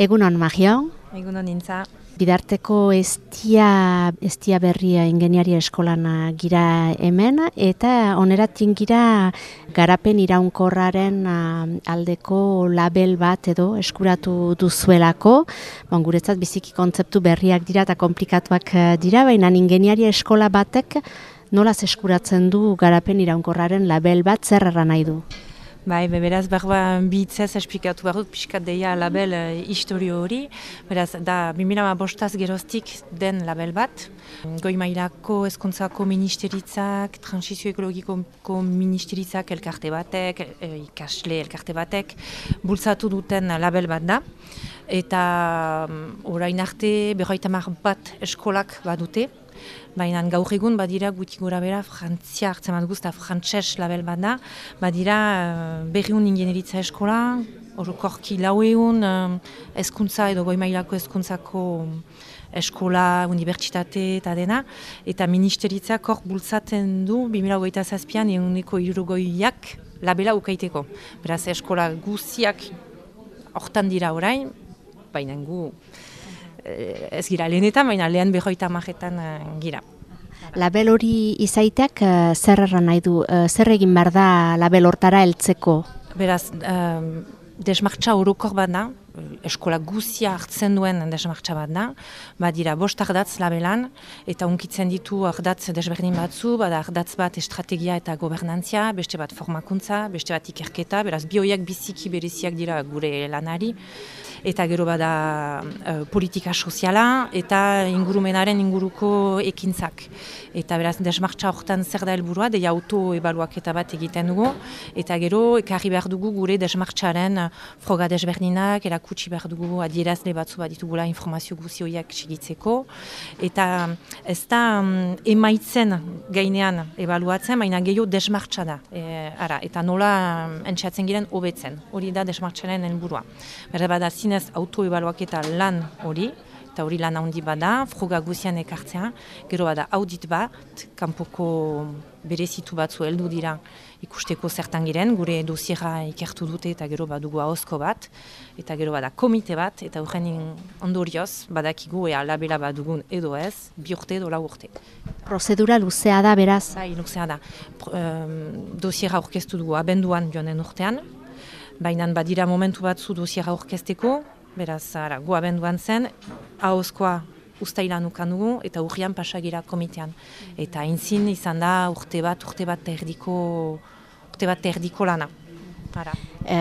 Egunon, Magio. Egunon nintza. Bidarteko estia, estia berria ingeniaria eskolan gira hemen, eta oneratzen gira garapen iraunkorraren aldeko label bat edo eskuratu duzuelako. Bon, guretzat biziki kontzeptu berriak dira eta komplikatuak eh, dira, baina ingeniaria eskola batek nolaz eskuratzen du garapen iraunkorraren label bat zer nahi du? Bai, beraz, berba bitzez esplikatu behar dut, pixkat deia label uh, historio hori. Beraz, da, 2000 bostaz geroztik den label bat. Goi mailako eskontzako ministeritzak, transizio ekologiko ministeritzak elkarte batek, eh, ikasle elkarte batek, bultzatu duten label bat da. Eta um, orain arte, berroita bat eskolak badute. Baina gaur egun badira guti gura bera frantzia hartzen bat guzta frantxez label bat da. Badira uh, berriun ingenieritza eskola, orokorki lau egun uh, eskuntza edo goi mailako eskuntzako eskola, unibertsitate eta dena. Eta ministeritzak hor bultzaten du, 2008 zazpian, eguneko irurogoiak labela ukaiteko. Beraz eskola guziak hortan dira orain, baina gu Eh, ez gira lehenetan, baina lehen behoita majetan eh, gira. Label hori izaiteak uh, zer erran nahi du, zer egin behar da label hortara heltzeko? Beraz, um, desmartza horokor bat da, eskola guzia hartzen duen desmartza bat da, badira bost ardatz labelan, eta unkitzen ditu ardatz desberdin batzu, bada ardatz bat estrategia eta gobernantzia, beste bat formakuntza, beste bat ikerketa, beraz bioiak biziki bereziak dira gure lanari, eta gero bada uh, politika soziala eta ingurumenaren inguruko ekintzak. Eta beraz, desmartza horretan zer da helburua, deia auto-ebaluak eta bat egiten dugu, eta gero, ekarri behar dugu gure desmartxaren froga desberdinak, erakutsi behar dugu adierazle batzu bat ditugula informazio guzioiak segitzeko, eta ez da um, emaitzen gainean ebaluatzen, baina gehiago desmartza da, e, ara, eta nola um, entxatzen giren hobetzen, hori da desmartxaren helburua. Berda bada, zinez auto-ebaluak eta lan hori, eta hori lan handi bada, froga guzian ekartzea, gero bada audit bat, kanpoko berezitu batzu heldu dira ikusteko zertan giren, gure dosiera ikertu dute eta gero badugu ahozko bat, eta gero bada komite bat, eta horren ondorioz, badakigu ea labela badugun edo ez, bi urte edo lau urte. Prozedura luzea da, beraz? Bai, luzea da. dosiera aurkeztu dugu abenduan joan den urtean, baina badira momentu batzu dosiera aurkezteko, Beraz, ara, goa benduan zen, hauzkoa ustailan ukan dugu eta urrian pasagira komitean. Eta inzin izan da urte bat, urte bat erdiko, urte bat erdiko lana. Ara. E,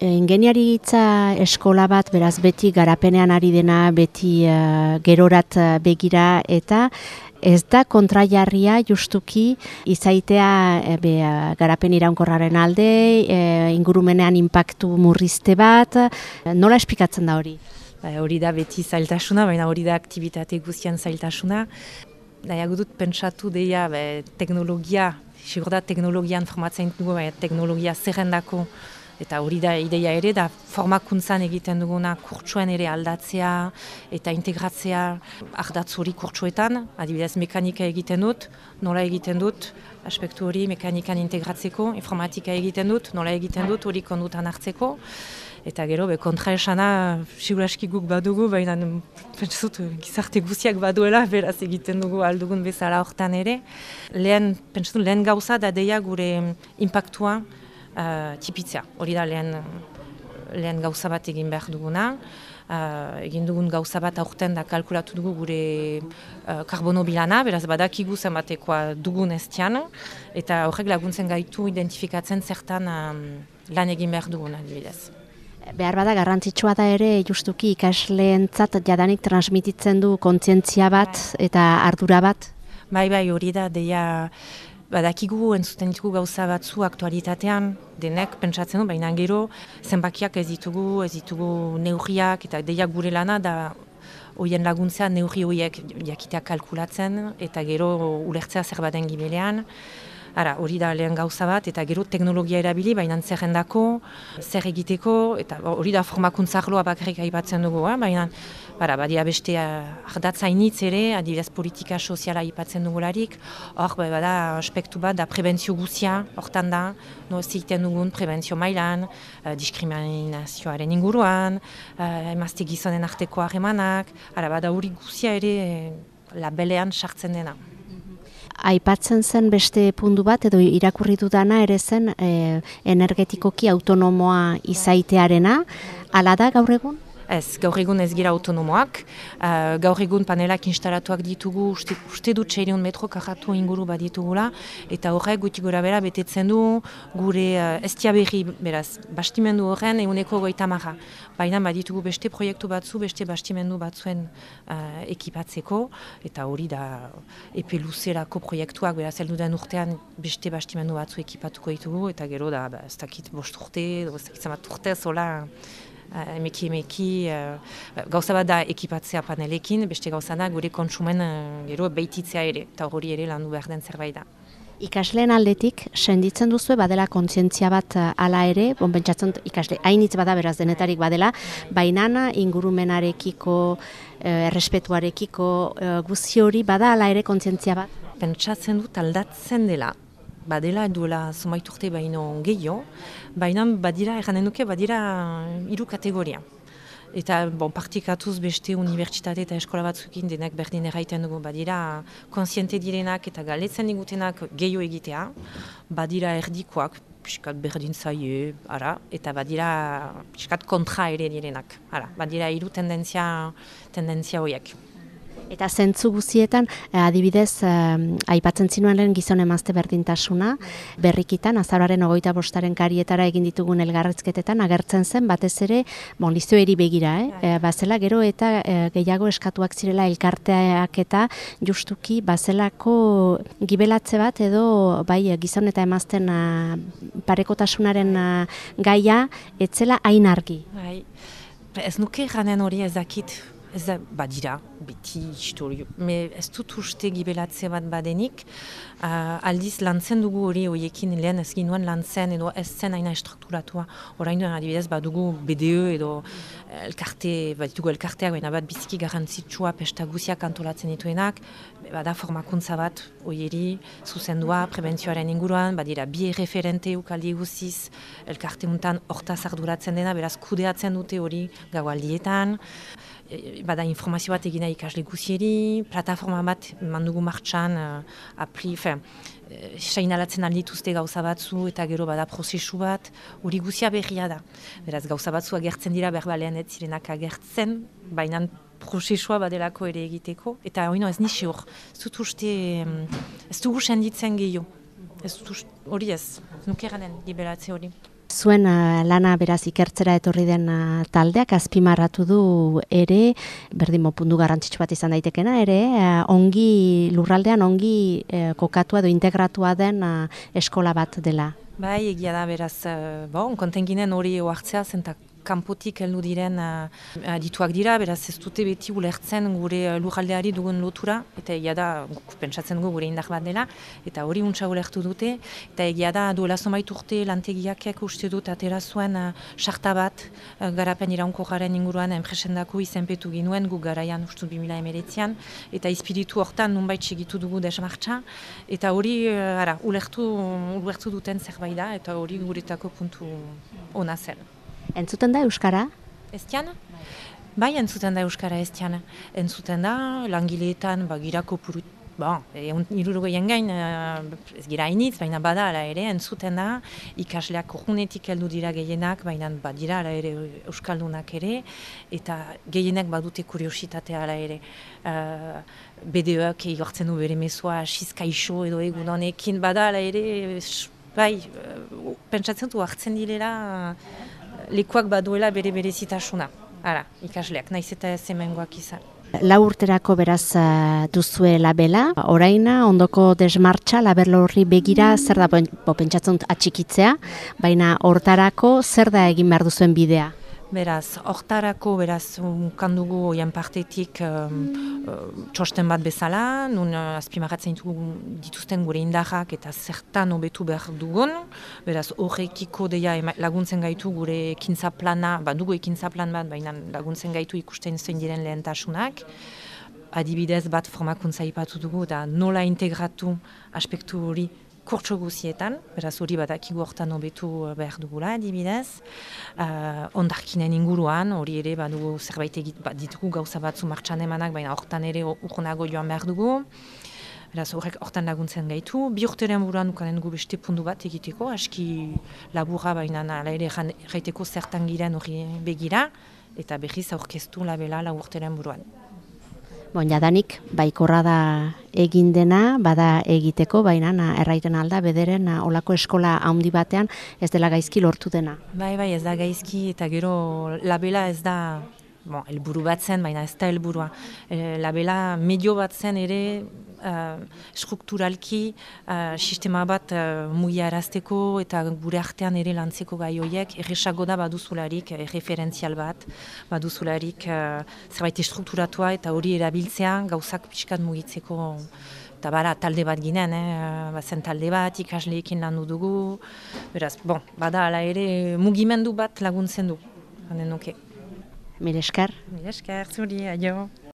e, ingeniaritza eskola bat, beraz beti garapenean ari dena, beti uh, gerorat begira eta Ez da kontraiarria justuki izaitea e, be, garapen iraunkorraren alde, e, ingurumenean inpaktu murrizte bat, nola esplikatzen da hori? Ba, hori da beti zailtasuna, baina hori da aktivitate guztian zailtasuna. Daia gudut pentsatu deia be, teknologia, sigur da teknologian formatzen dugu, baina teknologia zerrendako Eta hori da ideia ere, da formakuntzan egiten duguna kurtsuen ere aldatzea eta integratzea ardatz hori kurtsuetan, adibidez mekanika egiten dut, nola egiten dut, aspektu hori mekanikan integratzeko, informatika egiten dut, nola egiten dut, hori kondutan hartzeko. Eta gero, be, kontra esana, siguraski guk badugu, baina pentsut, gizarte guziak baduela, beraz egiten dugu aldugun bezala hortan ere. Lehen, pentsut, lehen gauza da deia gure impactua, uh, tipitzea. Hori da lehen, lehen gauza bat egin behar duguna. Uh, egin dugun gauza bat aurten da kalkulatu dugu gure uh, karbono bilana, beraz badakigu zenbatekoa dugun ez eta horrek laguntzen gaitu identifikatzen zertan um, lan egin behar duguna, adibidez. Behar bada garrantzitsua da ere justuki ikasleentzat jadanik transmititzen du kontzientzia bat bai. eta ardura bat? Bai, bai, hori da, deia badakigu entzuten ditugu gauza batzu aktualitatean, denek pentsatzen du, baina gero zenbakiak ez ditugu, ez ditugu neurriak eta deiak gure lana da hoien laguntzea neurri horiek jakitea kalkulatzen eta gero ulertzea zer baden gibelean. Ara, hori da lehen gauza bat, eta gero teknologia erabili, baina zerrendako, zer egiteko, eta hori da formakuntza arloa bakarrik aipatzen dugu, eh? baina Bara, badia beste ardatzainitz ere, adibidez politika soziala ipatzen dugularik, hor bada aspektu bat da prebentzio guzia, hortan da, no ziten dugun prebentzio mailan, uh, diskriminazioaren inguruan, uh, emazte gizonen arteko harremanak, bada hori guzia ere eh, labelean sartzen dena. Aipatzen zen beste puntu bat edo irakurri dudana ere zen e, energetikoki autonomoa izaitearena, ala da gaur egun? Ez, gaur egun ez gira autonomoak, uh, gaur egun panelak instalatuak ditugu, uste, uste dut txerion metro kajatu inguru bat ditugula, eta horrek guti gora bera betetzen du gure uh, estia berri, beraz, bastimendu horren eguneko goita maha. Baina baditugu beste proiektu batzu, beste bastimendu batzuen uh, ekipatzeko, eta hori da epe luzerako proiektuak, beraz, heldu den urtean beste bastimendu batzu ekipatuko ditugu, eta gero da, ba, ez dakit bost urte, ez dakit zamat urte, zola, emeki emeki uh, gauza bat da ekipatzea panelekin, beste gauza da gure kontsumen uh, gero behititzea ere, eta hori ere landu behar den zerbait da. Ikasleen aldetik, senditzen duzu badela kontzientzia bat hala ere, bon, bentsatzen ikasle hainitz bada beraz denetarik badela, baina ingurumenarekiko, errespetuarekiko guzi hori bada hala ere kontzientzia bat? Pentsatzen dut aldatzen dela, badela duela zumaiturte baino gehiago, baina badira, erranen duke, badira hiru kategoria. Eta bon, partikatuz beste unibertsitate eta eskola batzukin denak berdin erraiten dugu, badira konsiente direnak eta galetzen digutenak gehiago egitea, badira erdikoak, piskat berdin zaie, ara, eta badira piskat kontra ere direnak, ara, badira hiru tendentzia, tendentzia horiek. Eta zentzu guzietan, eh, adibidez, eh, aipatzen zinuen lehen gizon emazte berdintasuna, berrikitan, azararen ogoita bostaren karietara egin ditugun elgarrezketetan, agertzen zen, batez ere, bon, eri begira, eh? E, bazela gero eta gehiago eskatuak zirela elkarteak eta justuki bazelako gibelatze bat edo bai gizon eta emazten parekotasunaren gaia, etzela hain argi. Bai. Ez nuke ganen hori ezakit ez da, badira, beti historio, me ez dut uste gibelatze bat badenik, uh, aldiz lantzen dugu hori horiekin lehen ez ginuen lantzen edo ez zen aina estrukturatua. Horain duen adibidez badugu BDE edo elkarte, baditugu elkarteak, baina bat biziki garantzitsua pesta guziak antolatzen dituenak, bada formakuntza bat horieri zuzendua prebentzioaren inguruan, badira bi referente ukaldi guziz elkarte hortaz arduratzen dena, beraz kudeatzen dute hori gaualdietan, bada informazio bat egina ikasle guzieri, plataforma bat mandugu martxan, uh, apli, fe, uh, sainalatzen aldituzte gauza batzu eta gero bada prozesu bat, hori guzia berria da. Beraz, gauza batzu agertzen dira berbalean ez zirenak agertzen, baina prozesua badelako ere egiteko, eta hori ez nixi hor, ez dut uste, ez dugu senditzen gehiago. Ez hori ez, nukeranen liberatze hori. Zuen uh, lana beraz ikertzera etorri den uh, taldeak azpimarratu du ere, berdin mopundu garrantzitsu bat izan daitekena, ere uh, ongi lurraldean ongi uh, kokatua edo integratua den eskola bat dela. Bai, egia da beraz, uh, bon, kontenginen hori oartzea zentak kanpotik heldu diren uh, dituak dira, beraz ez dute beti ulertzen gure uh, lurraldeari dugun lotura, eta egia da, pentsatzen dugu gure indar bat dela, eta hori untsa ulertu dute, eta egia da, duela zomait urte lantegiakek uste dut atera zuen uh, sarta bat, garapen iraunko garen inguruan enpresendako izenpetu ginuen, gu garaian ustu 2000 emeretzean, eta espiritu hortan nunbait segitu dugu desmartza, eta hori, ara, ulertu, ulertu duten zerbait da, eta hori guretako puntu ona zen. Entzuten da Euskara? Ez Bai, entzuten da Euskara ez Entzuten da, langileetan, ba, girako purut, ba, egun gain, uh, ez gira hainitz, baina bada, ala ere, entzuten da, ikasleak urgunetik heldu dira gehienak, baina badira, ala ere, Euskaldunak ere, eta gehienak badute kuriositatea, ala ere. Uh, BDOak egortzen du bere mesua, xizkaixo edo egun honekin, bada, ala ere, bai, uh, pentsatzen du hartzen direla, lekuak baduela bere bere zitasuna. Ara, ikasleak, naiz eta ez emengoak izan. Lau urterako beraz uh, duzue labela, oraina ondoko desmartxa laberlo horri begira zer da bo, pentsatzen atxikitzea, baina hortarako zer da egin behar duzuen bidea? Beraz, hortarako, beraz, kandugu oien partetik um, txosten bat bezala, nun uh, azpimarratzen dituzten gure indarrak eta zertan hobetu behar dugun. Beraz, horrekiko deia laguntzen gaitu gure ekintza plana, ba, dugu ekintza plan bat, baina laguntzen gaitu ikusten zein diren lehentasunak. Adibidez bat formakuntza ipatu dugu, da nola integratu aspektu hori kurtso guzietan, beraz hori badakigu hortan hobetu eh, behar dugula, adibidez. Uh, ondarkinen inguruan, hori ere badugu zerbait egit, bat ditugu gauza batzu martxan emanak, baina hortan ere urgunago joan behar dugu. Beraz horrek hortan laguntzen gaitu. Bi urteren buruan dukanen dugu beste pundu bat egiteko, aski laburra baina ala ere jaiteko zertan giren hori begira, eta behiz aurkeztu labela la urteren buruan. Bon, jadanik, baikorra da egin dena, bada egiteko, baina erraiten alda, bederen olako eskola handi batean ez dela gaizki lortu dena. Bai, bai, ez da gaizki eta gero labela ez da bon, elburu bat zen, baina ez da elburua. E, labela medio bat zen ere uh, strukturalki uh, sistema bat uh, muia erazteko eta gure artean ere lantzeko gai horiek erresago da baduzularik, referentzial bat, baduzularik uh, zerbait strukturatua eta hori erabiltzea gauzak pixkat mugitzeko eta bara talde bat ginen, eh? bazen talde bat, ikasleekin lan dugu, beraz, bon, bada ala ere mugimendu bat laguntzen du, hanen nuke. Mire esker. Mire esker, zuri, aio.